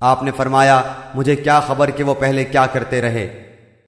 آپ نے فرمایا مجھے کیا خبر کہ وہ پہلے کیا کرتے رہے؟